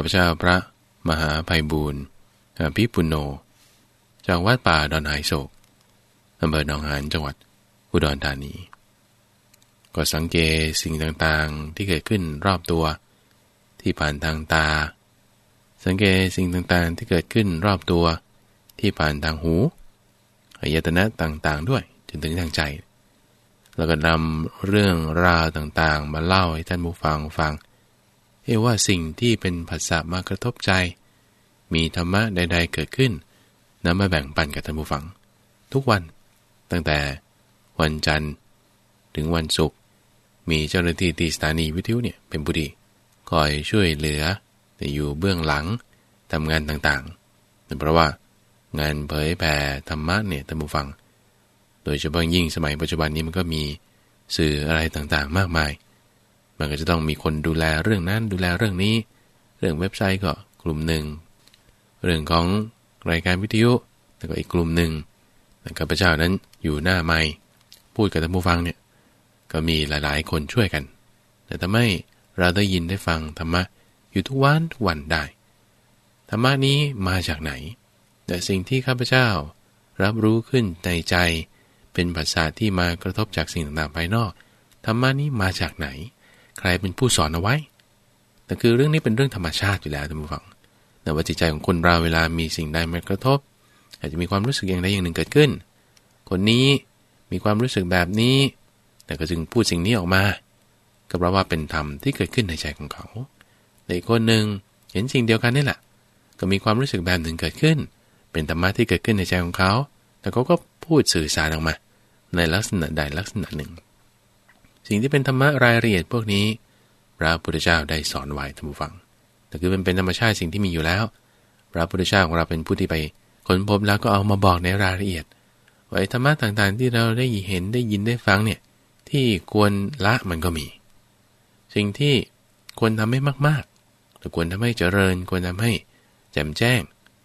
ข้าพเจ้าพระมหาภัยบูรณ์พิปุโน จากวัดป่าดอนหายโศกอำเภอหนองหานจังหวัดอุดรธานี ก็สังเกตสิ่งต่างๆที่เกิดขึ้นรอบตัว ที่ผ่านทางตา สังเกตสิ่งต่างๆที่เกิดขึ้นรอบตัว ที่ผ่านทางหูอายตนะต่างๆด้วยจนถึงทางใจ แล้วก็นำเรื่องราวต่างๆ มาเล่าให้ท่านผู้ฟังฟัง เอว่าสิ่งที่เป็นภาษามากระทบใจ มีธรรมะใด ๆ เกิดขึ้นนำมาแบ่งปันกับท่านผู้ฟัง ทุกวันตั้งแต่วันจันทร์ ถึงวันศุกร์มีเจ้าหน้าที่ตีสถานีวิทยุเนี่ยเป็นผู้ดีคอยช่วยเหลือแต่อยู่เบื้องหลังทำงานต่างๆเพราะว่างานเผยแผ่ธรรมะเนี่ยท่านผู้ฟัง โดยเฉพาะยิ่งสมัยปัจจุบันนี้มันก็มีสื่ออะไรต่างๆ มากมาย มันก็จะต้องมีคนดูแลเรื่องนั้นดูแลเรื่องนี้ เรื่องเว็บไซต์ก็กลุ่มหนึ่ง เรื่องของรายการวิทยุแล้วก็อีกกลุ่มหนึ่งข้าพเจ้านั้นอยู่หน้าไม้พูดกับท่านผู้ฟังเนี่ยก็มีหลายๆ คนช่วยกัน แต่ทำให้เราได้ยินได้ฟังธรรมะอยู่ทุกวันทุกวันได้ธรรมะนี้มาจากไหน แต่สิ่งที่ข้าพเจ้ารับรู้ขึ้นในใจ เป็นภาษาที่มากระทบจากสิ่งต่างๆภายนอกธรรมะนี้มาจากไหน ใครเป็นผู้สอนเอาไว้ แต่คือเรื่องนี้เป็นเรื่องธรรมชาติอยู่แล้วท่านผู้ฟังแต่ว่าจิตใจของคนเราเวลามีสิ่งใดมากระทบ อาจจะมีความรู้สึกอย่างใดอย่างหนึ่งเกิดขึ้น คนนี้มีความรู้สึกแบบนี้ แต่ก็จึงพูดสิ่งนี้ออกมา ก็เพราะว่าเป็นธรรมที่เกิดขึ้นในใจของเขาแต่อีกคนหนึ่งเห็นสิ่งเดียวกันนี่แหละ ก็มีความรู้สึกแบบหนึ่งเกิดขึ้น เป็นธรรมะที่เกิดขึ้นในใจของเขา แต่เขาก็พูดสื่อสารออกมา ในลักษณะใดลักษณะหนึ่ง สิ่งที่เป็นธรรมะรายละเอียดพวกนี้ พระพุทธเจ้าได้สอนไว้ท่านผู้ฟังแต่คือมันเป็นธรรมชาติสิ่งที่มีอยู่แล้ว พระพุทธเจ้าของเราเป็นผู้ที่ไปค้นพบแล้วก็เอามาบอกในรายละเอียดว่าธรรมะต่างๆ ที่เราได้เห็นได้ยินได้ฟังเนี่ยที่ควรละมันก็มี สิ่งที่ควรทำให้มากๆหรือควรทำให้เจริญ ควรทำให้แจ่มแจ้ง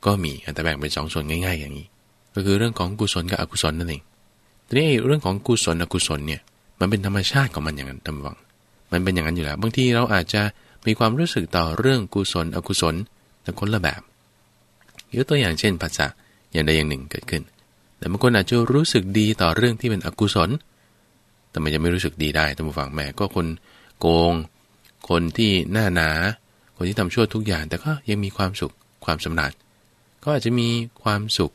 ก็มีแต่แบ่งเป็นสองส่วนง่าย ๆ อย่างนี้ ก็คือเรื่องของกุศลกับอกุศลนั่นเองทีนี้เรื่องของกุศลอกุศลเนี่ย มันเป็นธรรมชาติของมันอย่างนั้นทำวัง มันเป็นอย่างนั้นอยู่แล้ว บางทีเราอาจจะมีความรู้สึกต่อเรื่องกุศลอกุศลแต่คนละแบบยกตัวอย่างเช่นภาษาอย่างใดอย่างหนึ่งเกิดขึ้น แต่บางคนอาจจะรู้สึกดีต่อเรื่องที่เป็นอกุศล แต่มันจะไม่รู้สึกดีได้ท่านผู้ฟังแม่ก็คนโกง คนที่หน้าหนา คนที่ทำชั่วทุกอย่าง แต่ก็ยังมีความสุขความสำนักก็อาจจะมีความสุข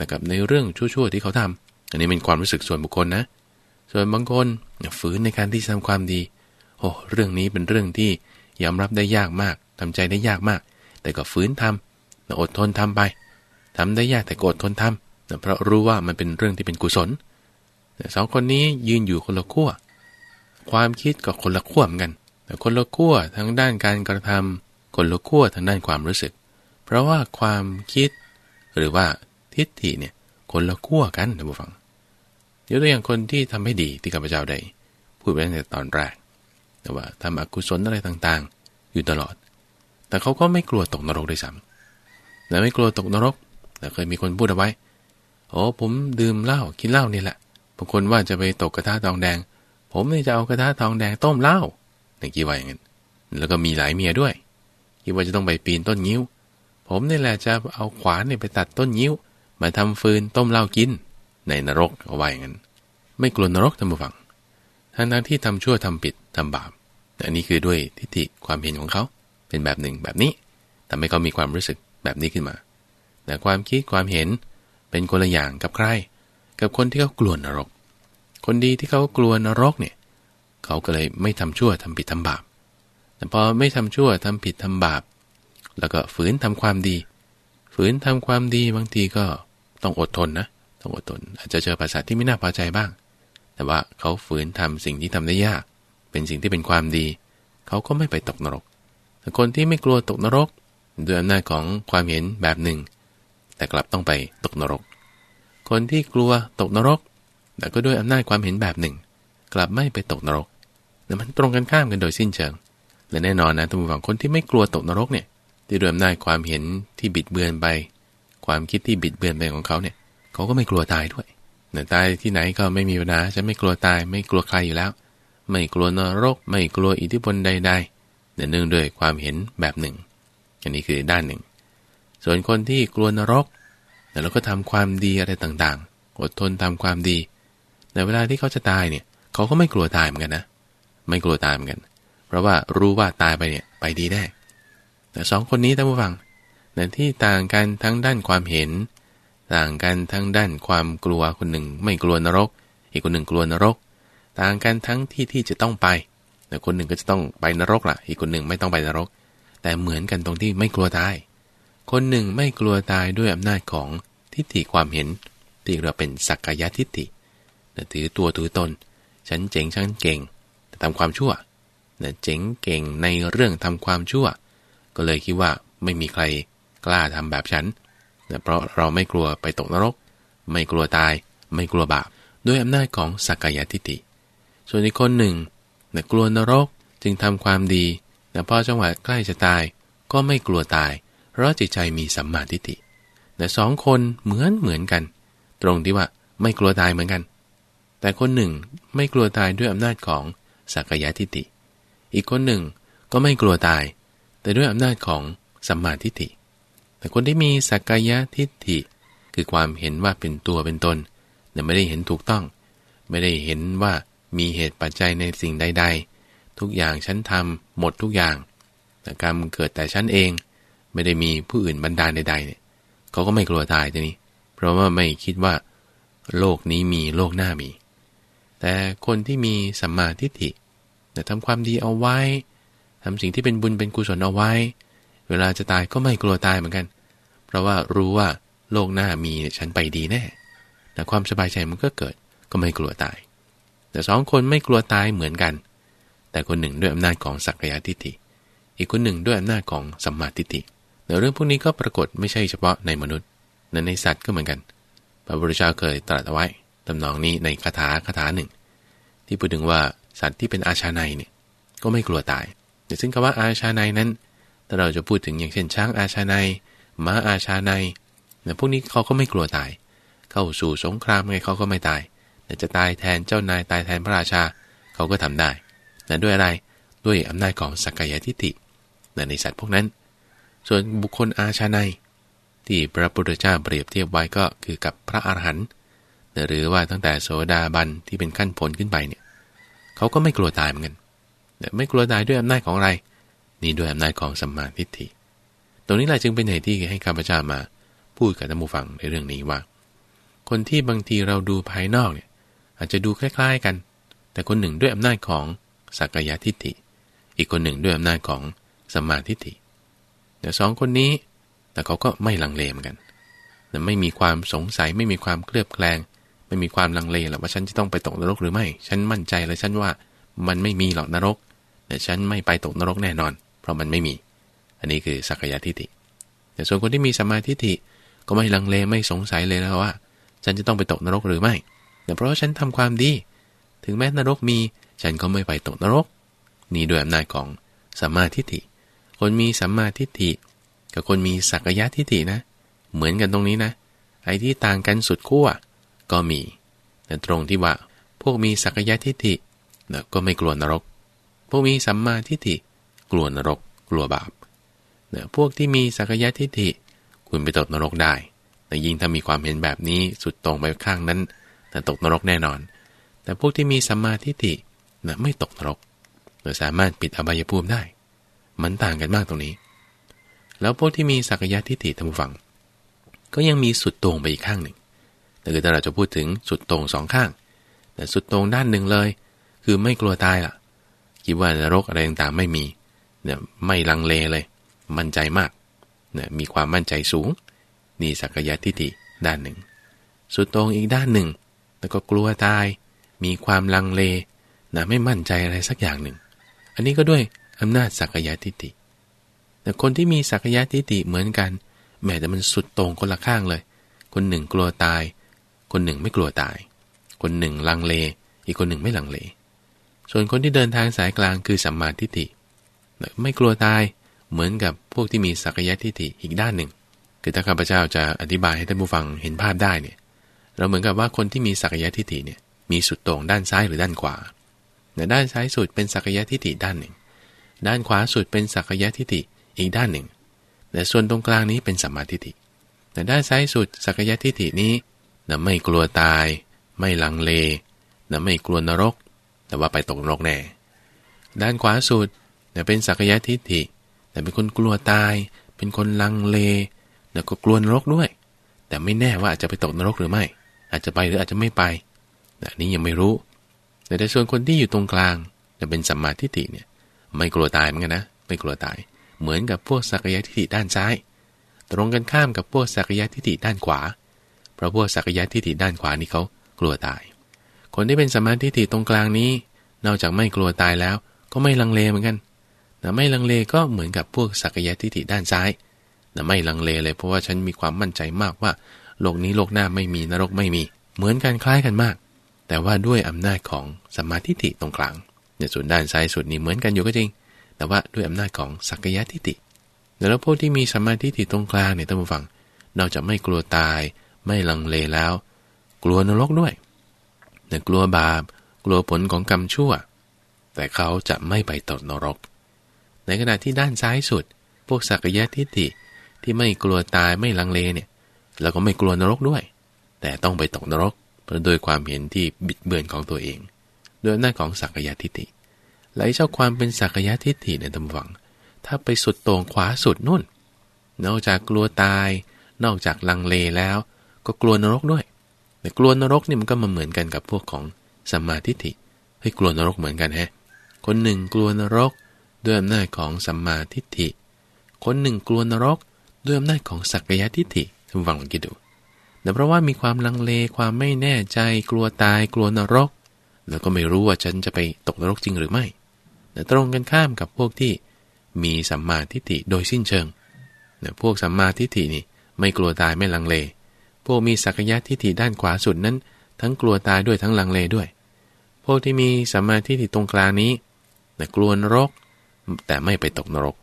นะครับในเรื่องชั่วๆที่เขาทำอันนี้เป็นความรู้สึกส่วนบุคคลนะ ส่วนบางคนฝืนในการที่ทำความดี โอ้เรื่องนี้เป็นเรื่องที่ยอมรับได้ยากมากทำใจได้ยากมาก แต่ก็ฝืนทำอดทนทำไปทำได้ยากแต่กอดทนทำเพราะรู้ว่ามันเป็นเรื่องที่เป็นกุศลสองคนนี้ยืนอยู่คนละขั้วความคิดก็คนละขั้วเหมือนกันแต่คนละขั้วทั้งด้านการกระทำคนละขั้วทางด้านความรู้สึก เพราะว่าความคิด หรือว่าทิฏฐิเนี่ยคนละขั้วกันท่านผู้ฟัง ยกตัวอย่างคนที่ทำให้ดีที่ข้าพเจ้าได้พูดไปตั้งแต่ตอนแรกแต่ว่าทำอกุศลอะไรต่างๆ อยู่ตลอด แต่เขาก็ไม่กลัวตกนรกด้วยซ้ำแต่ไม่กลัวตกนรก แต่เคยมีคนพูดเอาไว้โอ้ผมดื่มเหล้ากินเหล้านี่แหละบางคนว่าจะไปตกกระทะทองแดง ผมนี่จะเอากระทะทองแดงต้มเหล้าในกี่ว่าอย่างนั้นแล้วก็มีหลายเมียด้วยคิดว่าจะต้องไปปีนต้นนิ้ว ผมนี่แหละจะเอาขวานเนี่ยไปตัดต้นนิ้ว มาทำฟืนต้มเหล้ากิน ในนรกเอาไว้อย่างนั้น ไม่กลัวนรกท่านผู้ฟังทั้งนั้นที่ทำชั่วทำผิดทำบาปอันนี้คือด้วยทิฏฐิความเห็นของเขาเป็นแบบหนึ่งแบบนี้ทำให้เขามีความรู้สึกแบบนี้ขึ้นมา แต่ความคิดความเห็นเป็นคนละอย่างกับใคร กับคนที่เขากลัวนรก คนดีที่เขากลัวนรกเนี่ยเขาก็เลยไม่ทำชั่วทำผิดทำบาป แต่พอไม่ทำชั่วทำผิดทำบาป แล้วก็ฝืนทำความดี ฝืนทำความดีบางทีก็ต้องอดทนนะ ต้องอดทน อาจจะเจอภาษาที่ไม่น่าพอใจบ้าง แต่ว่าเขาฝืนทำสิ่งที่ทำได้ยาก เป็นสิ่งที่เป็นความดี เขาก็ไม่ไปตกนรก แต่คนที่ไม่กลัวตกนรกด้วยอำนาจของความเห็นแบบหนึ่ง แต่กลับต้องไปตกนรก คนที่กลัวตกนรก แต่ก็ด้วยอำนาจความเห็นแบบหนึ่ง กลับไม่ไปตกนรกแต่มันตรงกันข้ามกันโดยสิ้นเชิง และแน่นอนนะท่านผู้ฟังคนที่ไม่กลัวตกนรกเนี่ยที่ด้วยอำนาจความเห็นที่บิดเบือนไป ความคิดที่บิดเบือนไปของเขาเนี่ย เขาก็ไม่กลัวตายด้วยแต่ตายที่ไหนก็ไม่มีปัญหาจะไม่กลัวตายไม่กลัวใครอยู่แล้ว ไม่กลัวนรก ไม่กลัวอิทธิพลใดๆเนื่องด้วยความเห็นแบบหนึ่ง อันนี้คือด้านหนึ่ง ส่วนคนที่กลัวนรกแล้วก็ทำความดีอะไรต่างๆ อดทนทำความดีในเวลาที่เขาจะตายเนี่ยเขาก็ไม่กลัวตายเหมือนกันนะ ไม่กลัวตายเหมือนกัน เพราะว่ารู้ว่าตายไปเนี่ยไปดีแน่แต่สองคนนี้ท่านผู้ฟังแต่ที่ต่างกันทั้งด้านความเห็น ต่างกันทั้งด้านความกลัวคนหนึ่งไม่กลัวนรก อีกคนหนึ่งกลัวนรก ต่างกันทั้งที่ที่จะต้องไปแต่คนหนึ่งก็จะต้องไปนรกล่ะ อีกคนหนึ่งไม่ต้องไปนรก แต่เหมือนกันตรงที่ไม่กลัวตาย คนหนึ่งไม่กลัวตายด้วยอำนาจของทิฏฐิความเห็น ที่เราเป็นสักกายทิฏฐิถือตัวถือตน ฉันเจ๋งฉันเก่งแต่ทำความชั่วเจ๋งเก่งในเรื่องทำความชั่ว ก็เลยคิดว่าไม่มีใครกล้าทำแบบฉัน เพราะเราไม่กลัวไปตกนรก ไม่กลัวตาย ไม่กลัวบาปด้วยอำนาจของสักกายทิฏฐิส่วนอีกคนหนึ่งเนี่ยกลัวนรกจึงทำความดีแต่พอจังหวะใกล้จะตาย ก็ไม่กลัวตาย เพราะจิตใจมีสัมมาทิฏฐิแต่สองคนเหมือนเหมือนกัน ตรงที่ว่าไม่กลัวตายเหมือนกัน แต่คนหนึ่งไม่กลัวตายด้วยอำนาจของสักกายทิฏฐิอีกคนหนึ่งก็ไม่กลัวตาย แต่ด้วยอำนาจของสัมมาทิฏฐิ แต่คนที่มีสักกายทิฏฐิ คือความเห็นว่าเป็นตัวเป็นตนแต่ไม่ได้เห็นถูกต้อง ไม่ได้เห็นว่ามีเหตุปัจจัยในสิ่งใด ๆ ทุกอย่างฉันทำหมดทุกอย่างแต่กรรมเกิดแต่ฉันเอง ไม่ได้มีผู้อื่นบันดาลใดๆเนี่ยเขาก็ไม่กลัวตายทีนี้ เพราะว่าไม่คิดว่า โลกนี้มีโลกหน้ามี แต่คนที่มีสัมมาทิฏฐิแต่ทำความดีเอาไว้ทำสิ่งที่เป็นบุญเป็นกุศลเอาไว้ เวลาจะตายก็ไม่กลัวตายเหมือนกัน เพราะว่ารู้ว่าโลกหน้ามีฉันไปดีแน่แต่ความสบายใจมันก็เกิดก็ไม่กลัวตาย แต่สองคนไม่กลัวตายเหมือนกัน แต่คนหนึ่งด้วยอำนาจของสักยะทิฏฐิ อีกคนหนึ่งด้วยอำนาจของสัมมาทิฏฐิแต่เรื่องพวกนี้ก็ปรากฏไม่ใช่เฉพาะในมนุษย์แต่ในสัตว์ก็เหมือนกัน พระพุทธเจ้าเคยตรัสเอาไว้ตำนองนี้ในคาถาคาถาหนึ่ง ที่พูดถึงว่าสัตว์ที่เป็นอาชาในเนี่ยก็ไม่กลัวตายแต่ซึ่งคำว่าอาชาในนั้น ถ้าเราจะพูดถึงอย่างเช่นช้างอาชาในม้าอาชาในเนี่ยพวกนี้เขาก็ไม่กลัวตาย เข้าสู่สงครามไงเขาก็ไม่ตายแต่จะตายแทนเจ้านายตายแทนพระราชาเขาก็ทำได้แต่ด้วยอะไรด้วยอำนาจของสักกายทิฏฐิในสัตว์พวกนั้น ส่วนบุคคลอาชาในที่พระพุทธเจ้าเปรียบเทียบไว้ก็คือกับพระอรหันต์หรือว่าตั้งแต่โสดาบันที่เป็นขั้นผลขึ้นไปเนี่ยเขาก็ไม่กลัวตายเหมือนกันไม่กลัวตายด้วยอำนาจของอะไร นี่ด้วยอำนาจของสัมมาทิฏฐิ ตรงนี้แหละจึงเป็นเหตุที่ให้ข้าพเจ้ามา พูดกับท่านผู้ฟังในเรื่องนี้ว่า คนที่บางทีเราดูภายนอกเนี่ย อาจจะดูคล้ายๆกัน แต่คนหนึ่งด้วยอำนาจของสักยะทิฏฐิ อีกคนหนึ่งด้วยอำนาจของสัมมาทิฏฐิแต่สองคนนี้ แต่เขาก็ไม่ลังเลเหมือนกันแต่ไม่มีความสงสัยไม่มีความเคลือบแคลง ไม่มีความลังเลหรอกว่าฉันจะต้องไปตกนรกหรือไม่ ฉันมั่นใจเลยฉันว่ามันไม่มีหรอกนรก แต่ฉันไม่ไปตกนรกแน่นอน เพราะมันไม่มี อันนี้คือสักยะทิฏฐิแต่ส่วนคนที่มีสมาธิฏฐิก็ไม่ลังเลไม่สงสัยเลยแล้วว่า ฉันจะต้องไปตกนรกหรือไม่แต่เพราะฉันทำความดี ถึงแม้นรกมี ฉันก็ไม่ไปตกนรก นี่ด้วยอำนาจของสัมมาทิฏฐิ คนมีสัมมาทิฏฐิ กับคนมีสักยะทิฏฐินะ เหมือนกันตรงนี้นะ ไอ้ที่ต่างกันสุดขั้วก็มี แต่ตรงที่ว่า พวกมีสักยะทิฏฐิก็ไม่กลัวนรก พวกมีสัมมาทิฏฐิ กลัวนรกกลัวบาปเนี่ยพวกที่มีสักยะทิฏฐิคุณไปตกนรกได้แต่ยิ่งถ้ามีความเห็นแบบนี้สุดตรงไปข้างนั้นแต่ตกนรกแน่นอน แต่พวกที่มีสัมมาทิฏฐินะไม่ตกนรกเราสามารถปิดอบายภูมิได้ มันต่างกันมากตรงนี้ แล้วพวกที่มีสักยะทิฏฐิทำฟังก็ยังมีสุดตรงไปอีกข้างหนึ่งแต่คือถ้าเราจะพูดถึงสุดตรงสองข้าง แต่สุดตรงด้านหนึ่งเลย คือไม่กลัวตายล่ะ คิดว่านรกอะไรต่างๆไม่มี เนี่ยไม่ลังเลเลย มั่นใจมากเนี่ยมีความมั่นใจสูง นี่สักยะทิฏฐิด้านหนึ่ง สุดตรงอีกด้านหนึ่ง แล้วก็กลัวตาย มีความลังเลนะไม่มั่นใจอะไรสักอย่างหนึ่ง อันนี้ก็ด้วยอำนาจสักยะทิฏฐิแต่คนที่มีสักยะทิฏฐิเหมือนกัน แม้แต่มันสุดตรงคนละข้างเลย คนหนึ่งกลัวตาย คนหนึ่งไม่กลัวตาย คนหนึ่งลังเล อีกคนหนึ่งไม่ลังเล ส่วนคนที่เดินทางสายกลางคือสัมมาทิฏฐิ ไม่กลัวตายเหมือนกับพวกที่มีสักยะทิฏฐิอีกด้านหนึ่ง คือถ้าข้าพเจ้าจะอธิบายให้ท่านผู้ฟังเห็นภาพได้เนี่ย เราเหมือนกับว่าคนที่มีสักยะทิฏฐิเนี่ยมีสุดตรงด้านซ้ายหรือด้านขวาในด้านซ้ายสุดเป็นสักยะทิฏฐิด้านหนึ่ง ด้านขวาสุดเป็นสักยะทิฏฐิอีกด้านหนึ่ง แต่ส่วนตรงกลางนี้เป็นสัมมาทิฏฐิ แต่ด้านซ้ายสุดสักยะทิฏฐินี้นะไม่กลัวตาย ไม่ลังเลนะไม่กลัวนรก แต่ว่าไปตกนรกแน่ ด้านขวาสุด นะเป็นสักยะทิฏฐิแต่เป็นคนกลัวตาย เป็นคนลังเลแล้วก็กลัวนรกด้วย แต่ไม่แน่ว่าอาจจะไปตกนรกหรือไม่ อาจจะไปหรืออาจจะไม่ไปอันนี้ยังไม่รู้ แต่ในส่วนคนที่อยู่ตรงกลางจะเป็นสัมมาทิฏฐิเนี่ย ไม่กลัวตายเหมือนกันนะ ไม่กลัวตาย เหมือนกับพวกสักยะทิฏฐิด้านซ้าย ตรงกันข้ามกับพวกสักยะทิฏฐิด้านขวา เพราะพวกสักยะทิฏฐิด้านขวานี่เขากลัวตาย คนที่เป็นสัมมาทิฏฐิตรงกลางนี้ นอกจากไม่กลัวตายแล้ว ก็ไม่ลังเลเหมือนกัน แต่ไม่ลังเลก็เหมือนกับพวกสักยะทิฏฐิด้านซ้ายแต่ไม่ลังเลเลยเพราะว่าฉันมีความมั่นใจมากว่า โลกนี้โลกหน้าไม่มีนรกไม่มี เหมือนกันคล้ายกันมาก แต่ว่าด้วยอำนาจของสัมมาทิฏฐิตรงกลางในส่วนด้านซ้ายสุดนี่เหมือนกันอยู่ก็จริง แต่ว่าด้วยอำนาจของสักยะทิฏฐิแล้วพวกที่มีสัมมาทิฏฐิตรงกลางเนี่ยท่านผู้ฟัง นอกจากไม่กลัวตาย ไม่ลังเลแล้ว กลัวนรกด้วยเนี่ยกลัวบาป กลัวผลของกรรมชั่ว แต่เขาจะไม่ไปตกนรก ขณะที่ด้านซ้ายสุด พวกสักยะทิฏฐิที่ไม่กลัวตายไม่ลังเลเนี่ย แล้วก็ไม่กลัวนรกด้วย แต่ต้องไปตกนรกเพราะโดยความเห็นที่บิดเบือนของตัวเองโดยหน้าของสักยะทิฏฐิไหลเจ้าความเป็นสักยะทิฏฐิในตำวัง ถ้าไปสุดตรงขวาสุดนู่น นอกจากกลัวตาย นอกจากลังเลแล้ว ก็กลัวนรกด้วยแต่กลัวนรกนี่มันก็มาเหมือนกันกับพวกของสัมมาทิฏฐิให้กลัวนรกเหมือนกันฮะ คนหนึ่งกลัวนรก ด้วยอำนาจของสัมมาทิฏฐิ คนหนึ่งกลัวนรกด้วยอำนาจของสักยะทิฏฐิท่านฟังลองคิดดูแต่เพราะว่ามีความลังเลความไม่แน่ใจ กลัวตาย กลัวนรก แล้วก็ไม่รู้ว่าฉันจะไปตกนรกจริงหรือไม่ แต่ตรงกันข้ามกับพวกที่มีสัมมาทิฏฐิโดยสิ้นเชิงเนี่ยพวกสัมมาทิฏฐินี่ไม่กลัวตายไม่ลังเล พวกมีสักยะทิฏฐิด้านขวาสุดนั้น ทั้งกลัวตายด้วยทั้งลังเลด้วย พวกที่มีสัมมาทิฏฐิตรงกลางนี้แต่กลัวนรก แต่ไม่ไปตกนรก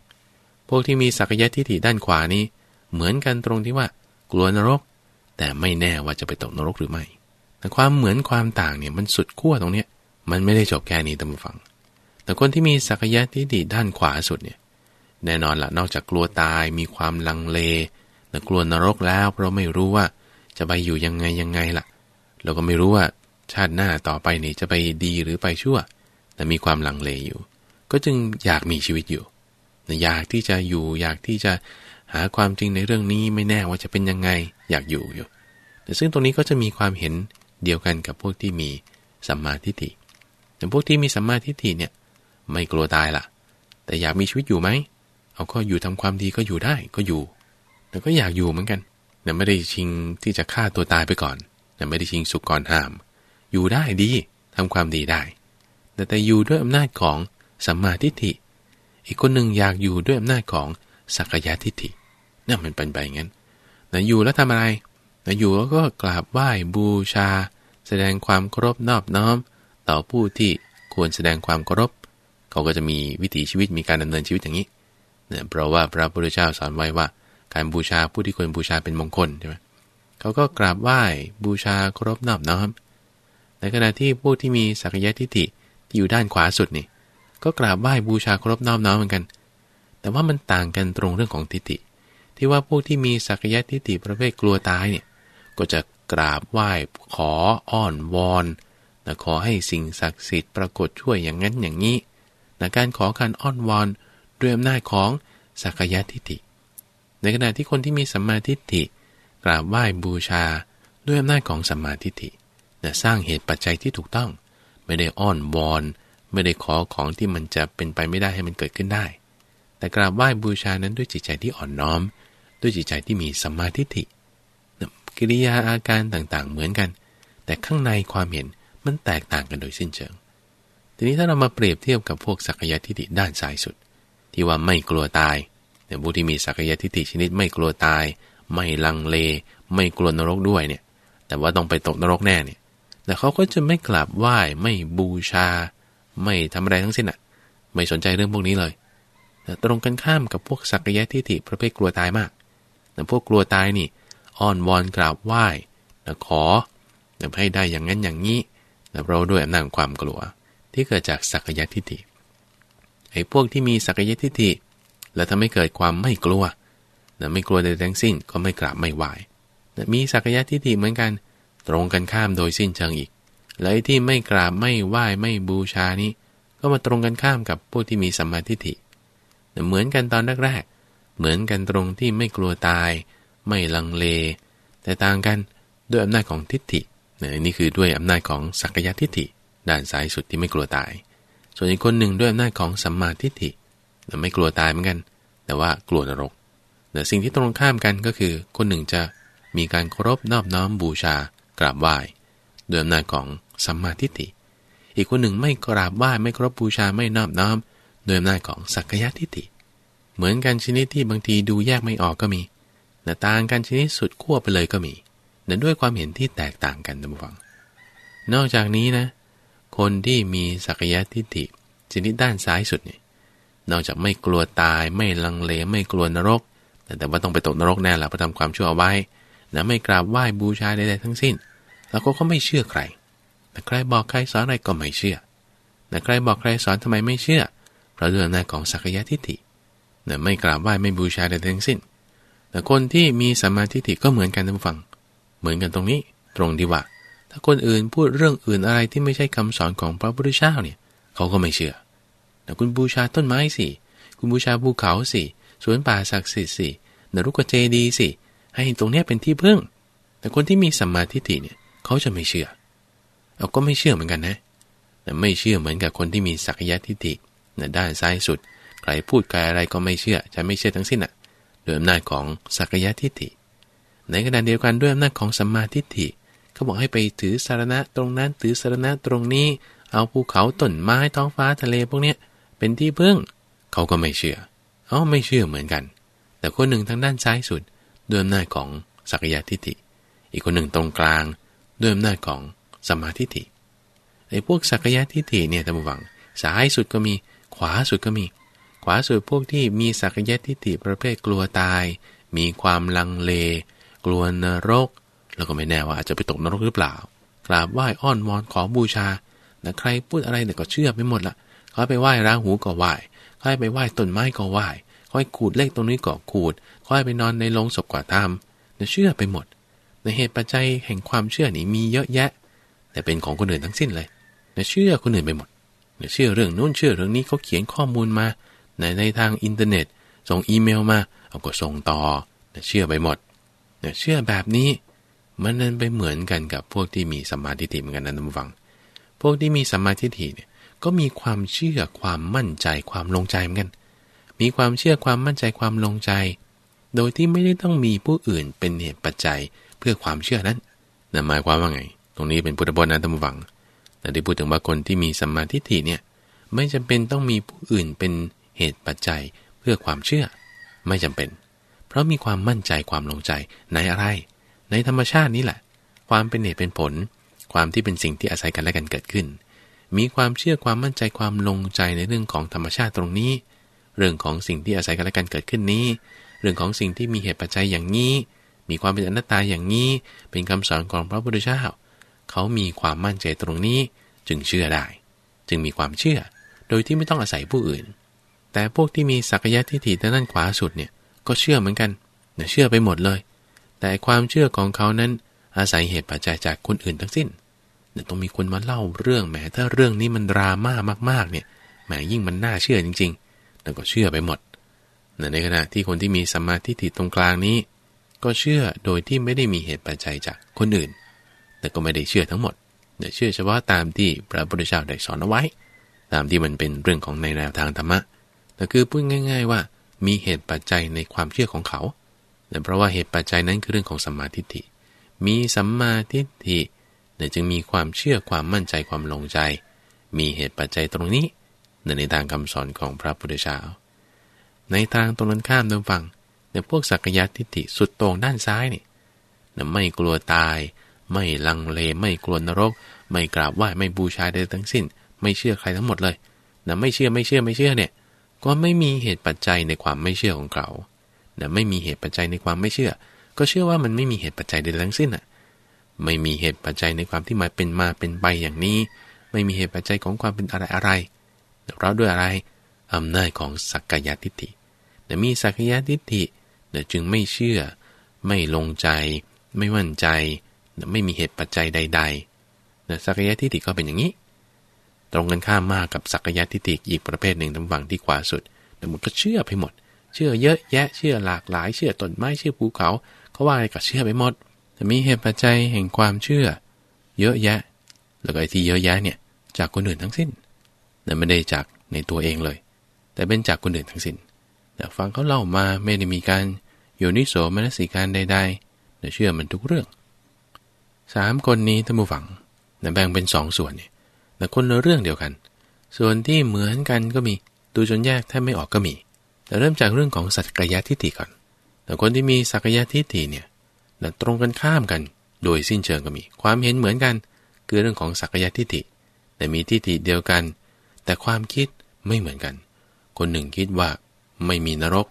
พวกที่มีสักยะทิฏฐิด้านขวานี้ เหมือนกันตรงที่ว่า กลัวนรก แต่ไม่แน่ว่าจะไปตกนรกหรือไม่ แต่ความเหมือนความต่างเนี่ยมันสุดขั้วตรงเนี้ยมันไม่ได้จบแค่นี้ตามฟัง แต่คนที่มีสักยะทิฏฐิด้านขวาสุดเนี่ยแน่นอนละนอกจากกลัวตายมีความลังเลแต่กลัวนรกแล้ว เพราะไม่รู้ว่าจะไปอยู่ยังไงยังไงล่ะ เราก็ไม่รู้ว่าชาติหน้าต่อไปนี่จะไปดีหรือไปชั่ว แต่มีความลังเลอยู่ ก็จึงอยากมีชีวิตอยู่ อยากที่จะอยู่ อยากที่จะหาความจริงในเรื่องนี้ไม่แน่ว่าจะเป็นยังไงอยากอยู่อยู่ แต่ซึ่งตรงนี้ก็จะมีความเห็นเดียวกันกับพวกที่มีสัมมาทิฏฐิแต่พวกที่มีสัมมาทิฏฐิเนี่ยไม่กลัวตายละ่ะ แต่อยากมีชีวิตอยู่ไหมเอาก็อยู่ทำความดีก็อยู่ได้ก็อยู่ แต่ก็อยากอยู่เหมือนกันแต่ไม่ได้ชิงที่จะฆ่าตัวตายไปก่อนแต่ไม่ได้ชิงสุกก่อนห้าม อยู่ได้ดีทำความดีได้ แต่แต่อยู่ด้วยอำนาจของ สัมมาทิฏฐิ อีกคนหนึ่งอยากอยู่ด้วยอำนาจของสักยะทิฏฐินั่นมันเป็นไปงั้นแต่อยู่แล้วทำอะไรแต่อยู่แล้วก็กราบไหว้บูชา แสดงความเคารพนอบน้อม ต่อผู้ที่ควรแสดงความเคารพ เขาก็จะมีวิถีชีวิตมีการดำเนินชีวิตอย่างนี้เนี่ยเพราะว่าพระพุทธเจ้าสอนไว้ว่า การบูชาผู้ที่ควรบูชาเป็นมงคลใช่ไหมเขาก็กราบไหว้บูชาเคารพนอบน้อม ในขณะที่ผู้ที่มีสักยะทิฏฐิที่อยู่ด้านขวาสุดนี่ ก็กราบไหว้บูชาเคารพน้อมน้อมเหมือนกัน แต่ว่ามันต่างกันตรงเรื่องของทิฏฐิ ที่ว่าพวกที่มีสักยะทิฏฐิประเภทกลัวตายเนี่ย ก็จะกราบไหว้ขออ้อนวอนนะขอให้สิ่งศักดิ์สิทธิ์ปรากฏช่วยอย่างนั้นอย่างนี้นะการขอการอ้อนวอนด้วยอำนาจของสักยะทิฏฐิ ในขณะที่คนที่มีสัมมาทิฏฐิ กราบไหว้บูชาด้วยอำนาจของสัมมาทิฏฐินะสร้างเหตุปัจจัยที่ถูกต้อง ไม่ได้อ้อนวอน ไม่ได้ขอของที่มันจะเป็นไปไม่ได้ให้มันเกิดขึ้นได้ แต่กราบไหว้บูชานั้นด้วยจิตใจที่อ่อนน้อม ด้วยจิตใจที่มีสัมมาทิฏฐิกิริยาอาการต่างๆ เหมือนกัน แต่ข้างในความเห็นมันแตกต่างกันโดยสิ้นเชิง ทีนี้ถ้าเรามาเปรียบเทียบกับพวกสักยะทิฏฐิด้านซ้ายสุด ที่ว่าไม่กลัวตายแต่ผู้ที่มีสักยะทิฏฐิชนิดไม่กลัวตาย ไม่ลังเล ไม่กลัวนรกด้วยเนี่ย แต่ว่าต้องไปตกนรกแน่เนี่ยแต่เขาก็จะไม่กราบไหว้ไม่บูชา ไม่ทำอะไรทั้งสิ้นอะ ไม่สนใจเรื่องพวกนี้เลยแต่ตรงกันข้ามกับพวกสักยะทิฏฐิประเภทกลัวตายมากแต่พวกกลัวตายนี่ อ้อนวอนกราบไหว้ขอให้ได้อย่างนั้นอย่างนี้แต่เราด้วยอำนาจความกลัว ที่เกิดจากสักยะทิฏฐิไอ้พวกที่มีสักยะทิฏฐิแล้วทำให้เกิดความไม่กลัวนะไม่กลัวใดทั้งสิ้นก็ไม่กราบไม่ไหวนะมีสักยะทิฏฐิเหมือนกัน ตรงกันข้ามโดยสิ้นเชิงอีก และที่ไม่กราบไม่ไหว้ไม่บูชานี้ ก็มาตรงกันข้ามกับพวกที่มีสัมมาทิฏฐิเหมือนกันตอนแรกๆเหมือนกันตรงที่ไม่กลัวตาย ไม่ลังเล แต่ต่างกันด้วยอำนาจของทิฏฐินี่คือด้วยอำนาจของสักยะทิฏฐิด้านซ้ายสุดที่ไม่กลัวตาย ส่วนอีกคนหนึ่งด้วยอำนาจของสัมมาทิฏฐิไม่กลัวตายเหมือนกัน แต่ว่ากลัวนรกแต่สิ่งที่ตรงข้ามกันก็คือคนหนึ่งจะมีการเคารพนอบน้อมบูชากราบไหว้ด้วยอำนาจของ สัมมาทิฏฐิ อีกคนหนึ่งไม่กราบไหว้ไม่ครพบูชาไม่นอบน้อมโดยอำนาจของสักยะทิฏฐิ เหมือนกันชนิดที่บางทีดูแยกไม่ออกก็มีแต่ต่างกันชนิดสุดขั้วไปเลยก็มีแต่ด้วยความเห็นที่แตกต่างกันนะฟัง นอกจากนี้นะ คนที่มีสักยะทิฏฐิชนิดด้านซ้ายสุดเนี่ยนอกจากไม่กลัวตายไม่ลังเลไม่กลัวนรก แต่แต่ว่าต้องไปตกนรกแน่ละเพราะทำความชั่วเอาไว้นะไม่กราบไหว้บูชาใดๆทั้งสิ้น แล้วก็ไม่เชื่อใคร ใครบอกใครสอนอะไรก็ไม่เชื่อแต่ใครบอกใครสอนทำไมไม่เชื่อ เพราะเรื่องหน้าของสักยะทิฏฐินะไม่กราบไหว้ไม่บูชาใดทั้งสิ้นแต่คนที่มีสัมมาทิฏฐิก็เหมือนกันท่านฟัง เหมือนกันตรงนี้ ตรงที่ว่า ถ้าคนอื่นพูดเรื่องอื่นอะไรที่ไม่ใช่คำสอนของพระพุทธเจ้าเนี่ย เขาก็ไม่เชื่อแต่คุณบูชาต้นไม้สิ คุณบูชาภูเขาสิ สวนป่าศักดิ์สิทธิ์สินรุกเจดีสิ ให้ตรงนี้เป็นที่พึ่ง แต่คนที่มีสัมมาทิฏฐิเนี่ย เขาจะไม่เชื่อ เราก็ไม่เชื่อเหมือนกันนะไม่เชื่อเหมือนกับคนที่มีสักยะทิฏฐิในด้านซ้ายสุด ใครพูดใครอะไรก็ไม่เชื่อจะไม่เชื่อทั้งสิ้นอะโดยอำนาจของสักยะทิฏฐิ ในขณะเดียวกันด้วยอำนาจของสัมมาทิฏฐิเขาบอกให้ไปถือสารณะตรงนั้นถือสารณะตรงนี้ เอาภูเขาต้นไม้ท้องฟ้าทะเลพวกเนี้ยเป็นที่พึ่งเขาก็ไม่เชื่อเขาไม่เชื่อเหมือนกัน แต่คนหนึ่งทางด้านซ้ายสุดด้วยอำนาจของสักยะทิฏฐิ อีกคนหนึ่งตรงกลางด้วยอำนาจของ สมาธิฏฐิไอ้พวกสักยะทิฏฐิเนี่ยท่านผู้ฟังซ้ายสุดก็มีขวาสุดก็มี ขวาสุดพวกที่มีสักยะทิฏฐิประเภทกลัวตาย มีความลังเล กลัวนรก แล้วก็ไม่แน่ว่าอาจจะไปตกนรกหรือเปล่า กราบไหว้อ้อนวอนขอบูชาแต่ใครพูดอะไรเนี่ยก็เชื่อไปหมดละเขาไปไหว้ราหูก็ไหว้เขาไปไหว้ต้นไม้ก็ไหว้เขาไปขูดเลขตรงนี้ก็ขูดเขาไปนอนในโรงศพกว่าทำเนี่ยเชื่อไปหมด ในเหตุปัจจัยแห่งความเชื่อนี่มีเยอะแยะ แต่เป็นของคนอื่นทั้งสิ้นเลยเนี่ยเชื่อคนอื่นไปหมดเนี่ยเชื่อเรื่องนู้นเชื่อเรื่องนี้เขาเขียนข้อมูลมาในในทางอินเทอร์เน็ต ส่งอีเมลมาเอาก็ส่งต่อเนี่ยเชื่อไปหมดเนี่ยเชื่อแบบนี้มันนั่นไปเหมือนกันกับพวกที่มีสมาธิิเหมือนกันนะท่านผู้ฟัง พวกที่มีสมาธิิเนี่ยก็มีความเชื่อความมั่นใจความลงใจเหมือนกัน มีความเชื่อความมั่นใจความลงใจ โดยที่ไม่ได้ต้องมีผู้อื่นเป็นเหตุปัจจัยเพื่อความเชื่อนั้นนั่นหมายความว่าไง รงนี้เป็นพุทธบจนะท่านผู้ฟัง แต่ที่พูดถึงว่าคนที่มีสัมมาทิฏฐิเนี่ยไม่จำเป็นต้องมีผู้อื่นเป็นเหตุปัจจัยเพื่อความเชื่อ ไม่จำเป็น เพราะมีความมั่นใจความลงใจในอะไร ในธรรมชาตินี้แหละ ความเป็นเหตุเป็นผล ความที่เป็นสิ่งที่อาศัยกันและกันเกิดขึ้น มีความเชื่อความมั่นใจความลงใจในเรื่องของธรรมชาติตรงนี้ เรื่องของสิ่งที่อาศัยกันและกันเกิดขึ้นนี้ เรื่องของสิ่งที่มีเหตุปัจจัยอย่างนี้ มีความเป็นอนัตตาอย่างนี้ เป็นคำสอนของพระพุทธเจ้า เขามีความมั่นใจตรงนี้จึงเชื่อได้ จึงมีความเชื่อ โดยที่ไม่ต้องอาศัยผู้อื่น แต่พวกที่มีสักยะทิฏฐิด้านขวาสุดเนี่ยก็เชื่อเหมือนกันเชื่อไปหมดเลย แต่ความเชื่อของเขานั้นอาศัยเหตุปัจจัยจากคนอื่นทั้งสิ้นเนี่ยต้องมีคนมาเล่าเรื่องแหมถ้าเรื่องนี้มันดราม่ามากๆเนี่ยแหมยิ่งมันน่าเชื่อจริงๆแล้วก็เชื่อไปหมดในขณะที่คนที่มีสมาธิติตรงกลางนี้ ก็เชื่อโดยที่ไม่ได้มีเหตุปัจจัยจากคนอื่น แต่ก็ไม่ได้เชื่อทั้งหมดแต่เชื่อเฉพาะตามที่พระพุทธเจ้าได้สอนเอาไว้ ตามที่มันเป็นเรื่องของในแนวทางธรรมะแต่คือพูดง่าย ๆ ว่ามีเหตุปัจจัยในความเชื่อของเขาแต่เพราะว่าเหตุปัจจัยนั้นคือเรื่องของสัมมาทิฏฐิ มีสัมมาทิฏฐิเนี่ยจึงมีความเชื่อความมั่นใจความลงใจ มีเหตุปัจจัยตรงนี้ในทางคำสอนของพระพุทธเจ้า ในทางตรงนั้นข้ามเดิมฟังเนี่ยพวกสักยะทิฏฐิสุดตรงด้านซ้ายเนี่ยไม่กลัวตาย ไม่ลังเลไม่กลัวนรก ไม่กราบไหว้ไม่บูชาใดทั้งสิ้น ไม่เชื่อใครทั้งหมดเลยนะไม่เชื่อไม่เชื่อไม่เชื่อเนี่ย ก็ไม่มีเหตุปัจจัยในความไม่เชื่อของเขานะไม่มีเหตุปัจจัยในความไม่เชื่อ ก็เชื่อว่ามันไม่มีเหตุปัจจัยใดทั้งสิ้นอะไม่มีเหตุปัจจัยในความที่มาเป็นมาเป็นไปอย่างนี้ ไม่มีเหตุปัจจัยของความเป็นอะไรอะไรเราด้วยอะไรอำนาจของสักกายทิฏฐิแต่มีสักกายทิฏฐิแต่จึงไม่เชื่อ ไม่ลงใจ ไม่มั่นใจ ไม่มีเหตุปัจจัยใดๆสักยะทิฏฐิก็เป็นอย่างนี้ ตรงกันข้ามมากกับสักยะทิฏฐิอีกประเภทหนึ่งทำฝั่งที่ขวาสุดแต่มันก็เชื่อไปหมด เชื่อเยอะแยะเชื่อหลากหลาย เชื่อต้นไม้เชื่อภูเขาเขาว่าอะไรก็เชื่อไปหมดแต่มีเหตุปัจจัยแห่งความเชื่อ เยอะแยะ แล้วก็ไอ้ที่เยอะแยะเนี่ยจากคนอื่นทั้งสิ้นแต่ไม่ได้จากในตัวเองเลย แต่เป็นจากคนอื่นทั้งสิ้นฟังเขาเล่ามาไม่ได้มีการโยนิโสมนสิการใดๆเชื่อมันทุกเรื่อง สามคนนี้ท่านผู้ฟังแบ่งเป็นสองส่วนเนี่ยแต่คนละเรื่องเดียวกัน ส่วนที่เหมือนกันก็มีดูจนแยกแทบไม่ออกก็มี แต่เริ่มจากเรื่องของสัจกยทิฏฐิก่อน แต่คนที่มีสักยทิฏฐิเนี่ยตรงกันข้ามกัน โดยสิ้นเชิงก็มี ความเห็นเหมือนกัน คือเรื่องของสักยทิฏฐิ แต่มีทิฏฐิเดียวกัน แต่ความคิดไม่เหมือนกัน คนหนึ่งคิดว่าไม่มีนรก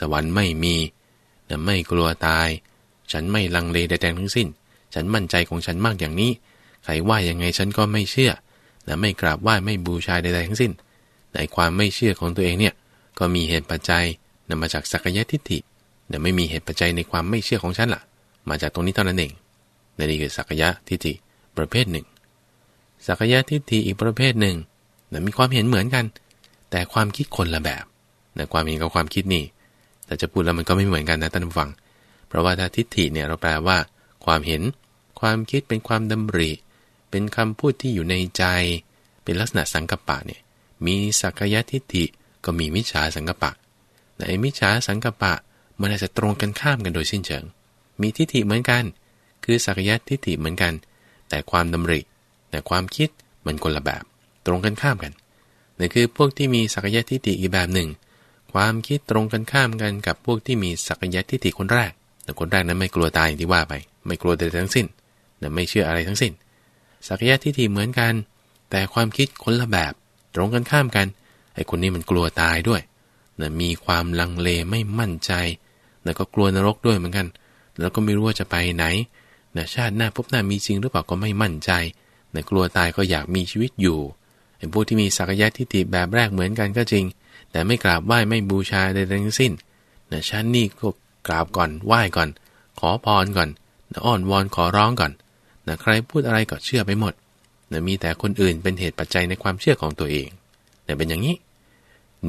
สวรรค์ไม่มีแต่ไม่กลัวตาย ฉันไม่ลังเลใดๆทั้งสิ้น ฉันมั่นใจของฉันมากอย่างนี้ ใครว่ายังไงฉันก็ไม่เชื่อ และไม่กราบไหว้ไม่บูชาใดๆทั้งสิ้น ในความไม่เชื่อของตัวเองเนี่ยก็มีเหตุปัจจัยนำมาจากสักยะทิฏฐิแต่ไม่มีเหตุปัจจัยในความไม่เชื่อของฉันละ่ะ มาจากตรงนี้เท่านั้นเองนี่คือสักยะทิฏฐิประเภทหนึ่งสักยะทิฏฐิอีกประเภทหนึ่งแต่มีความเห็นเหมือนกัน แต่ความคิดคนละแบบแต่ความเห็นกับความคิดนี่ แต่จะพูดแล้วมันก็ไม่เหมือนกันนะท่านผู้ฟัง เพราะว่าถ้าทิฏฐิเนี่ยเราแปลว่า ความเห็น ความคิดเป็นความดำริ เป็นคำพูดที่อยู่ในใจ เป็นลักษณะสังกปะเนี่ยมีสักยะทิฏฐิก็มีมิจฉาสังกปะในมิจฉาสังกปะมันอาจจะตรงกันข้ามกันโดยสิ้นเชิง มีทิฏฐิเหมือนกัน คือสักยะทิฏฐิเหมือนกัน แต่ความดำริ แต่ความคิดมันคนละแบบ ตรงกันข้ามกันนั่นคือพวกที่มีสักยะทิฏฐิอีกแบบหนึ่ง ความคิดตรงกันข้ามกันกับพวกที่มีสักยะทิฏฐิคนแรก แต่คนแรกนั้นไม่กลัวตายอย่างที่ว่าไป ไม่กลัวใดทั้งสิ้น แต่ไม่เชื่ออะไรทั้งสิ้นสักยะทิฏฐิเหมือนกัน แต่ความคิดคนละแบบ ตรงกันข้ามกันไอ้คนนี้มันกลัวตายด้วยนะมีความลังเลไม่มั่นใจแล้วก็กลัวนรกด้วยเหมือนกัน แล้วก็ไม่รู้ว่าจะไปไหนนะชาติหน้าพบหน้ามีจริงหรือเปล่าก็ไม่มั่นใจนะกลัวตายก็อยากมีชีวิตอยู่ไอ้พวกที่มีสักยะทิฏฐิแบบแรกเหมือนกันก็จริง แต่ไม่กราบไหว้ไม่บูชาใดทั้งสิ้นนะฉันนี่ก็กราบก่อนไหว้ก่อน ขอพรก่อนอ้อนวอนขอร้องก่อน นะใครพูดอะไรก็เชื่อไปหมดนะมีแต่คนอื่นเป็นเหตุปัจจัยในความเชื่อของตัวเองแต่เป็นอย่างนี้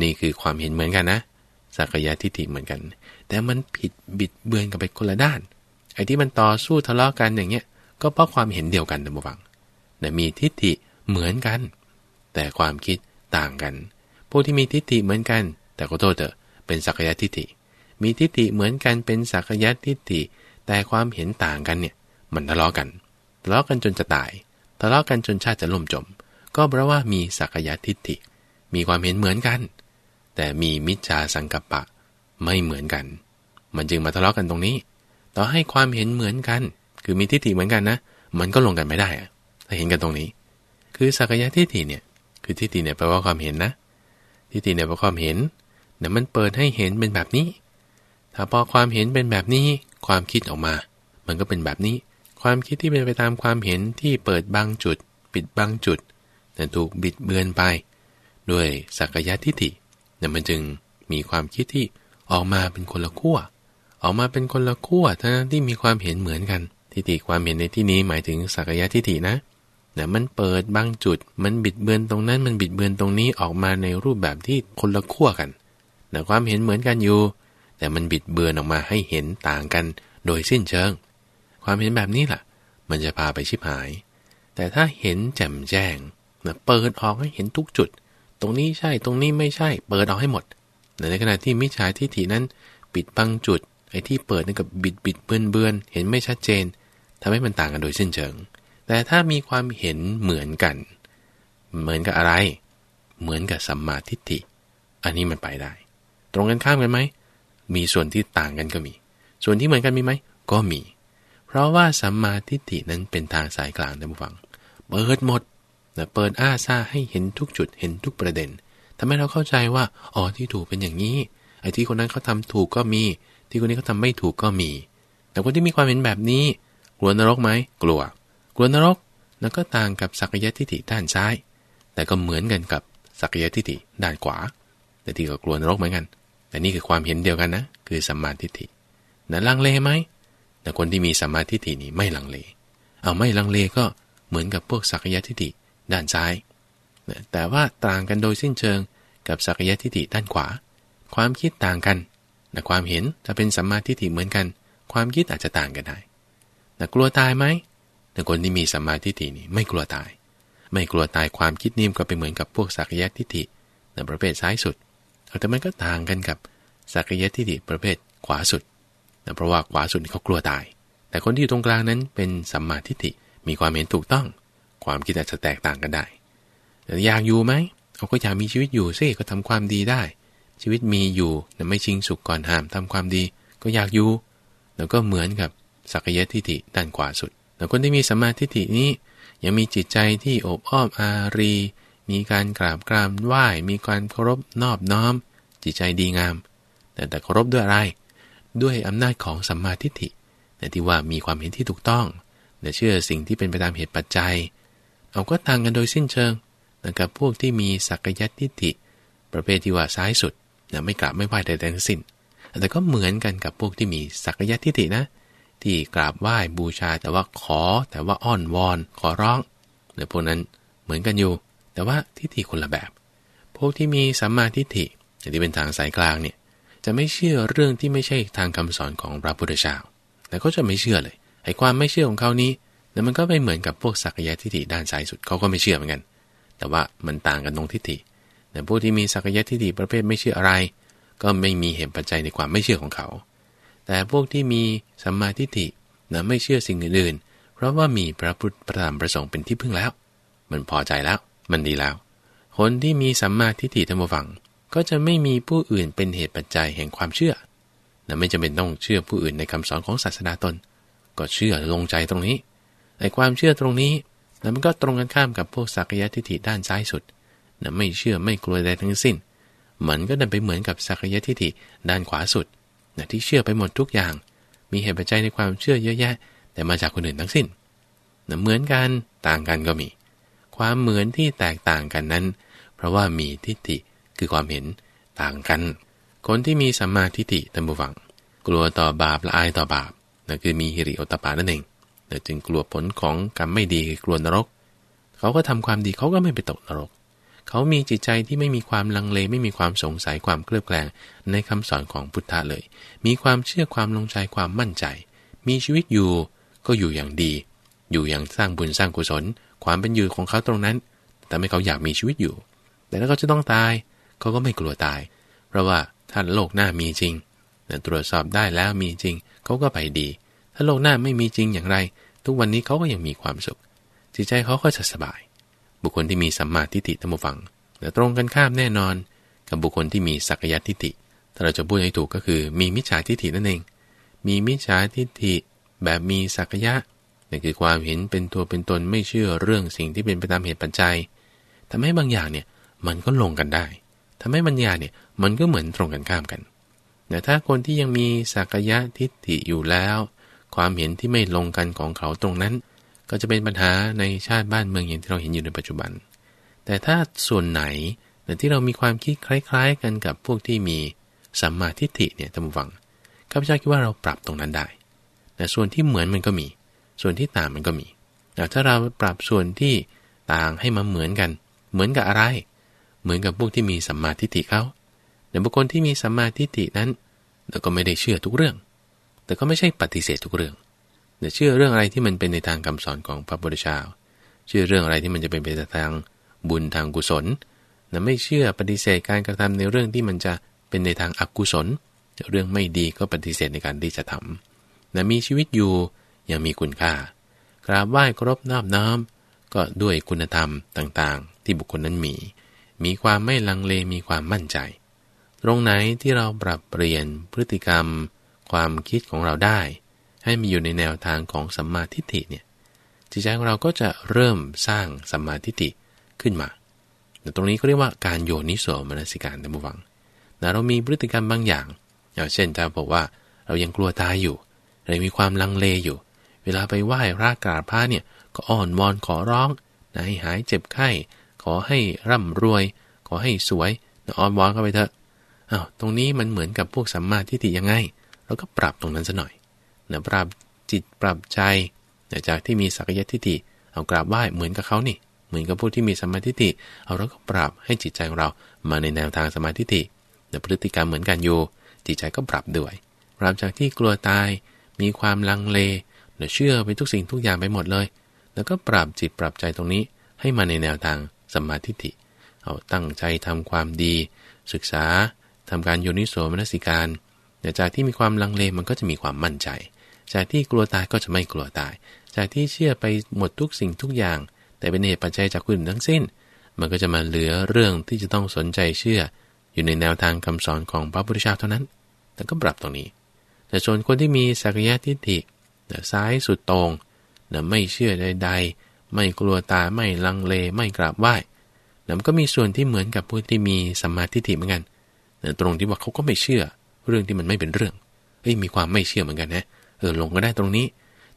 นี่คือความเห็นเหมือนกันนะสักยะทิฏฐิเหมือนกัน แต่มันผิดบิดเบือนกันไปคนละด้าน ไอ้ที่มันต่อสู้ทะเลาะกันอย่างเงี้ย ก็เพราะความเห็นเดียวกันนะบังแต่มีทิฏฐิเหมือนกัน แต่ความคิดต่างกันพวกที่มีทิฏฐิเหมือนกัน แต่ขอโทษเถอะเป็นสักยะทิฏฐิ มีทิฏฐิเหมือนกันเป็นสักยะทิฏฐิ แต่ความเห็นต่างกันเนี่ยมันทะเลาะกัน ทะเลาะกันจนจะตาย ทะเลาะกันจนชาติจะล่มจม ก็เพราะว่ามีสักยะทิฏฐิ มีความเห็นเหมือนกัน แต่มีมิจฉาสังกัปปะไม่เหมือนกัน มันจึงมาทะเลาะกันตรงนี้ ต่อให้ความเห็นเหมือนกัน คือมีทิฏฐิเหมือนกันนะ มันก็ลงกันไม่ได้อะถ้าเห็นกันตรงนี้ คือสักยะทิฏฐิเนี่ย คือทิฏฐิเนี่ยแปลว่าความเห็นนะ ทิฏฐิเนี่ยพอความเห็นเนี่มันเปิดให้เห็นเป็นแบบนี้ ถ้าพอความเห็นเป็นแบบนี้ ความคิดออกมา มันก็เป็นแบบนี้ ความคิดที่เป็นไปตามความเห็นที่เปิดบางจุด ปิดบางจุดแต่ถูกบิดเบือนไป ด้วยสักยะทิฏฐิเนี่ยมันจึงมีความคิดที่ออกมาเป็นคนละขั้วออกมาเป็นคนละขั้วทั้งที่มีความเห็นเหมือนกันทิฏฐิความเห็นในที่นี้หมายถึงสักยะทิฏฐินะแต่มันเปิดบางจุด มันบิดเบือนตรงนั้น มันบิดเบือนตรงนี้ออกมาในรูปแบบที่คนละขั้วกันแต่ความเห็นเหมือนกันอยู่ แต่มันบิดเบือนออกมาให้เห็นต่างกัน โดยสิ้นเชิง ความเห็นแบบนี้แหละมันจะพาไปชิบหาย แต่ถ้าเห็นแจ่มแจ้งนะเปิดออกให้เห็นทุกจุด ตรงนี้ใช่ตรงนี้ไม่ใช่ เปิดออกให้หมดในขณะที่มิจฉาทิฏฐินั้นปิดบางจุด ไอ้ที่เปิดนั่นกับบิดบิดเบือนเบือนเห็นไม่ชัดเจนทำให้มันต่างกันโดยสิ้นเชิง แต่ถ้ามีความเห็นเหมือนกัน เหมือนกับอะไร เหมือนกับสัมมาทิฏฐิ อันนี้มันไปได้ ตรงกันข้ามกันไหม มีส่วนที่ต่างกันก็มี ส่วนที่เหมือนกันมีไหม ก็มี เพราะว่าสัมมาทิฏฐินั้นเป็นทางสายกลางท่านผู้ฟัง เปิดหมดแต่เปิดอ้าซ่าให้เห็นทุกจุดเห็นทุกประเด็นทำให้เราเข้าใจว่าอ๋อที่ถูกเป็นอย่างนี้ไอ้ที่คนนั้นเขาทาถูกก็มี ที่คนนี้เขาทาไม่ถูกก็มี แต่คนที่มีความเห็นแบบนี้กลัวนรกไหมกลัว กลัวนรกแล้วก็ต่างกับสักยะทิฏฐิด้านซ้าย แต่ก็เหมือนกันกับสักยะทิฏฐิด้านขวา แต่ที่ก็กลัวนรกเหมือนกัน แต่นี่คือความเห็นเดียวกันนะ คือสัมมาทิฏฐินะลังเลไหม แต่คนที่มีสัมมาทิฏฐินี่ไม่ลังเล เอาไม่ลังเลก็เหมือนกับพวกสักยะทิฏฐิด้านซ้าย แต่ว่าต่างกันโดยสิ้นเชิงกับสักยะทิฏฐิด้านขวา ความคิดต่างกันแต่ความเห็นจะเป็นสัมมาทิฏฐิเหมือนกัน ความคิดอาจจะต่างกันได้แต่กลัวตายไหมแต่คนที่มีสัมมาทิฏฐินี่ไม่กลัวตาย ไม่กลัวตายความคิดนิ่มก็เป็นเหมือนกับพวกสักยะทิฏฐิในประเภทซ้ายสุดแต่มันก็ต่างกันกับสักยะทิฏฐิประเภทขวาสุด เพราะว่าขวาสุดเขากลัวตาย แต่คนที่อยู่ตรงกลางนั้นเป็นสัมมาทิฏฐิมีความเห็นถูกต้อง ความคิดอาจจะแตกต่างกันได้แต่อยากอยู่ไหมเขาก็อยากมีชีวิตอยู่ซิก็ทำความดีได้ ชีวิตมีอยู่แต่ไม่ชิงสุขก่อนห้ามทำความดี ก็อยากอยู่แล้วก็เหมือนกับสักยะทิฏฐิด้านขวาสุดแต่คนที่มีสัมมาทิฏฐินี้ ยังมีจิตใจที่อบอ้อมอารี มีการกราบกรามไหว้มีการเคารพนอบน้อม จิตใจดีงาม แต่แต่เคารพด้วยอะไร ด้วยอำนาจของสัมมาทิฏฐิแต่ที่ว่ามีความเห็นที่ถูกต้องแต่เชื่อสิ่งที่เป็นไปตามเหตุปัจจัย เอาก็ต่างกันโดยสิ้นเชิงนะครับพวกที่มีสักยัติฏฐิ ประเภทที่ว่าซ้ายสุดนะไม่กราบไม่ไหว้ใดๆทั้งสิ้น แต่ก็เหมือนกันกับพวกที่มีสักยัติฏฐินะ ที่กราบไหว้บูชาแต่ว่าขอแต่ว่าอ้อนวอน ขอร้องเนี่ยพวกนั้นเหมือนกันอยู่ แต่ว่าทิฏฐิคนละแบบ พวกที่มีสัมมาทิฏฐิที่เป็นทางสายกลางเนี่ย จะไม่เชื่อเรื่องที่ไม่ใช่ทางคำสอนของพระพุทธเจ้าแต่ก็จะไม่เชื่อเลยไอ้ความไม่เชื่อของเขานี้แล้วมันก็ไม่เหมือนกับพวกสักยะทิฏฐิด้านซ้ายสุดเขาก็ไม่เชื่อเหมือนกัน แต่ว่ามันต่างกันตรงทิฏฐิแต่พวกที่มีสักยะทิฏฐิประเภทไม่เชื่ออะไร ก็ไม่มีเหตุปัจจัยในความไม่เชื่อของเขา แต่พวกที่มีสัมมาทิฏฐินะไม่เชื่อสิ่งอื่นๆเพราะว่ามีพระพุทธพระธรรมประสงค์เป็นที่พึ่งแล้ว มันพอใจแล้ว มันดีแล้ว คนที่มีสัมมาทิฏฐิธรรมฟัง ก็จะไม่มีผู้อื่นเป็นเหตุปัจจัยแห่งความเชื่อนะไม่จำเป็นต้องเชื่อผู้อื่นในคำสอนของศาสนาตน ก็เชื่อลงใจตรงนี้ไอ้ความเชื่อตรงนี้นะมันก็ตรงกันข้ามกับพวกสักยะทิฏฐิด้านซ้ายสุดนะไม่เชื่อไม่กลัวใดทั้งสิ้น มันก็ดันไปเหมือนกับสักยะทิฏฐิด้านขวาสุดนะที่เชื่อไปหมดทุกอย่าง มีเหตุปัจจัยในความเชื่อเยอะแยะ แต่มาจากคนอื่นทั้งสิ้นนะเหมือนกันต่างกันก็มี ความเหมือนที่แตกต่างกันนั้น เพราะว่ามีทิฏฐิ คือความเห็นต่างกัน คนที่มีสัมมาทิฏฐิตัมบูฟัง กลัวต่อบาปละอายต่อบาปนั่นคือมีฮิริโอตปานั่นเองจึงกลัวผลของกรรมไม่ดีกลัวนรก เขาก็ทำความดีเขาก็ไม่ไปตกนรก เขามีจิตใจที่ไม่มีความลังเล ไม่มีความสงสัยความเคลือบแคลงในคำสอนของพุทธะเลย มีความเชื่อความลงใจความมั่นใจ มีชีวิตอยู่ก็อยู่อย่างดี อยู่อย่างสร้างบุญสร้างกุศล ความเป็นอยู่ของเขาตรงนั้น แต่ไม่เขาอยากมีชีวิตอยู่ แต่ถ้าเขาจะต้องตาย เขาก็ไม่กลัวตาย เพราะว่าถ้าโลกหน้ามีจริงตรวจสอบได้แล้วมีจริง เขาก็ไปดี ถ้าโลกหน้าไม่มีจริงอย่างไร ทุกวันนี้เขาก็ยังมีความสุข จิตใจเขาก็จะสบาย บุคคลที่มีสัมมาทิฏฐิธรรมฟังแต่ตรงกันข้ามแน่นอน กับบุคคลที่มีสักยะทิฏฐิถ้าเราจะพูดให้ถูกก็คือ มีมิจฉาทิฏฐินั่นเอง มีมิจฉาทิฏฐิแบบมีสักยะนั่นคือความเห็นเป็นตัวเป็นตนไม่เชื่อเรื่องสิ่งที่เป็นไปตามเหตุปัจจัยทำให้บางอย่างเนี่ยมันก็ลงกันได้ ทำให้บางอย่าเนี่ยมันก็เหมือนตรงกันข้ามกันแต่ถ้าคนที่ยังมีสักยะทิฏฐิอยู่แล้ว ความเห็นที่ไม่ลงกันของเขาตรงนั้น ก็จะเป็นปัญหาในชาติบ้านเมืองอย่างที่เราเห็นอยู่ในปัจจุบัน แต่ถ้าส่วนไหนที่เรามีความคิดคล้าย ๆ กันกับพวกที่มีสัมมาทิฏฐิเนี่ยท่านผู้ฟังข้าพเจ้าคิดว่าเราปรับตรงนั้นได้แต่ส่วนที่เหมือนมันก็มี ส่วนที่ต่างมันก็มีแต่ถ้าเราปรับส่วนที่ต่างให้มาเหมือนกัน เหมือนกับอะไร เหมือนกับพวกที่มีสัมมาทิฏฐิเขาแต่บุคคลที่มีสัมมาทิฏฐินั้นเราก็ไม่ได้เชื่อทุกเรื่อง แต่ก็ไม่ใช่ปฏิเสธทุกเรื่องแต่เชื่อเรื่องอะไรที่มันเป็นในทางคำสอนของพระพุทธเจ้าเชื่อเรื่องอะไรที่มันจะเป็นไปทางบุญทางกุศลแต่ไม่เชื่อปฏิเสธการกระทำในเรื่องที่มันจะเป็นในทางอกุศล เรื่องไม่ดีก็ปฏิเสธในการที่จะทำแต่มีชีวิตอยู่ยังมีคุณค่ากราบไหว้ครบนอบน้อมก็ด้วยคุณธรรมต่างๆ ที่บุคคลนั้นมี มีความไม่ลังเลมีความมั่นใจ ตรงไหนที่เราปรับเปลี่ยนพฤติกรรม ความคิดของเราได้ ให้มีอยู่ในแนวทางของสัมมาทิฏฐิเนี่ยจิตใจของเราก็จะเริ่มสร้างสัมมาทิฏฐิขึ้นมาแต่ตรงนี้ก็เรียกว่าการโยนิโสมนสิการในบุฟังแต่เรามีพฤติกรรมบางอย่าง อย่างเช่นถ้าบอกว่าเรายังกลัวตายอยู่เรามีความลังเลอยู่ เวลาไปไหว้พระกราบพระเนี่ยก็อ้อนวอนขอร้องนะให้หายเจ็บไข้ ขอให้ร่ำรวย ขอให้สวยอ้อนวอนเข้าไปเถอะอ้าวตรงนี้มันเหมือนกับพวกสัมมาทิฏฐิยังไง เราก็ปรับตรงนั้นซะหน่อยนะปรับจิตปรับใจจากที่มีสักยะทิฏฐิเอากราบไหว้เหมือนกับเขานี่ เหมือนกับผู้ที่มีสมาธิิเอาเราก็ปรับให้จิตใจของเรามาในแนวทางสมาธิิแต่พฤติกรรมเหมือนกันอยู่ จิตใจก็ปรับด้วยปรับจากที่กลัวตาย มีความลังเลเชื่อไปทุกสิ่งทุกอย่างไปหมดเลย แล้วก็ปรับจิตปรับใจตรงนี้ให้มาในแนวทาง สมาธิิเอาตั้งใจทำความดี ศึกษาทำการโยนิโสมนสิการจากที่มีความลังเลมันก็จะมีความมั่นใจ จากที่กลัวตายก็จะไม่กลัวตาย จากที่เชื่อไปหมดทุกสิ่งทุกอย่าง แต่เป็นเหตุปัจจัยจากคนอื่นทั้งสิ้น มันก็จะมาเหลือเรื่องที่จะต้องสนใจเชื่อ อยู่ในแนวทางคำสอนของพระพุทธเจ้าเท่านั้น แต่ก็ปรับตรงนี้ แต่ส่วนคนที่มีสักยะทิฏฐิซ้ายสุดตรงไม่เชื่อใดๆ ไม่กลัวตายไม่ลังเลไม่กราบไหว้มันก็มีส่วนที่เหมือนกับผู้ที่มีสัมมาทิฏฐิเหมือนกันตรงที่ว่าเขาก็ไม่เชื่อ เรื่องที่มันไม่เป็นเรื่องเฮ้ยมีความไม่เชื่อเหมือนกันนะเออลงก็ได้ตรงนี้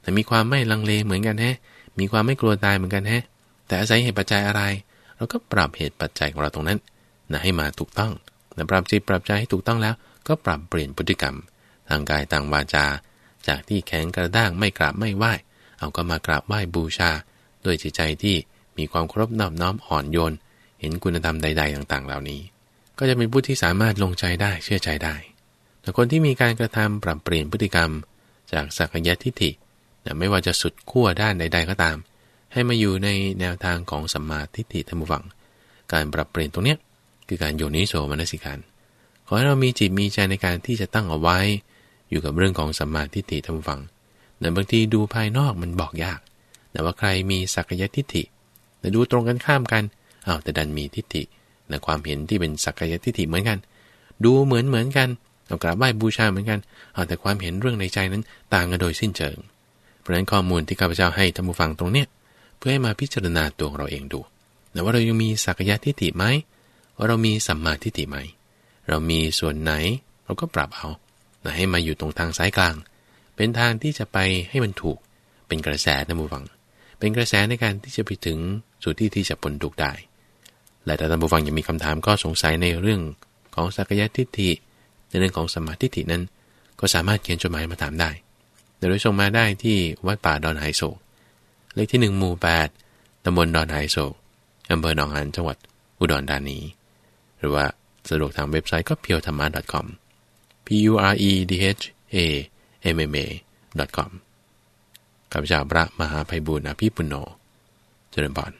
แต่มีความไม่ลังเลเหมือนกันแฮะ มีความไม่กลัวตายเหมือนกันแฮะ แต่อาศัยเหตุปัจจัยอะไร เราก็ปรับเหตุปัจจัยของเราตรงนั้นนะให้มาถูกต้องนะปรับจิตปรับใจให้ถูกต้องแล้ว ก็ปรับเปลี่ยนพฤติกรรม ทางกายต่างวาจา จากที่แข็งกระด้างไม่กราบไม่ไหว้เอาก็มากราบไหว้บูชา โดยจิตใจที่มีความครบนอบน้อมอ่อนโยน เห็นคุณธรรมใด ๆ ต่าง ๆ เหล่านี้ ก็จะเป็นผู้ที่สามารถลงใจได้เชื่อใจได้ แต่คนที่มีการกระทำปรับเปลี่ยนพฤติกรรม จากสักยะทิฏฐิไม่ว่าจะสุดขั้วด้านใด ๆ ก็ตาม ให้มาอยู่ในแนวทางของสัมมาทิฏฐิธรรมวัง การปรับเปลี่ยนตรงเนี้ยคือการโยนิโสมนสิการ ขอให้เรามีจิตมีใจในการที่จะตั้งเอาไว้ อยู่กับเรื่องของสัมมาทิฏฐิธรรมวังแต่บางทีดูภายนอกมันบอกยาก แต่ว่าใครมีสักยทิฏฐิแต่ดูตรงกันข้ามกันอ้าวแต่ดันมีทิฏฐิในความเห็นที่เป็นสักยทิฏฐิเหมือนกัน ดูเหมือนเหมือนกันเรากราบไหว้บูชาเหมือนกันอาแต่ความเห็นเรื่องในใจนั้นต่างกันโดยสิ้นเชิง เพราะฉะนั้นข้อมูลที่ข้าพเจ้าให้ท่านผู้ฟังตรงเนี้ยเพื่อให้มาพิจารณาตัวเราเองดูแต่ว่าเรายังมีสักยทิฏฐิไหมว่าเรามีสัมมาทิฏฐิไหม เรามีส่วนไหนเราก็ปรับเอาให้มาอยู่ตรงทางสายกลาง เป็นทางที่จะไปให้มันถูก เป็นกระแสท่านผู้ฟัง เป็นกระแสในการที่จะไปถึงสุดที่ที่จะพ้นทุกได้ และถ้าท่านผู้ฟังยังมีคำถามก็สงสัยในเรื่องของสักยะทิฏฐิ ในเรื่องของสมาธิินั้น ก็สามารถเขียนจดหมายมาถามได้โดยส่งมาได้ที่วัดป่าดอนไฮโศกเลขที่ 1 หมู่ 8ตำบลดอนไฮโศกอำเภอหนองหานจังหวัดอุดรธานี หรือว่าสะดวกทางเว็บไซต์ก็เพียวธรรมะ .com p u r e d h a m m a com ข้าพเจ้าพระมหาภัยบุญอภิปุโนเจริญพร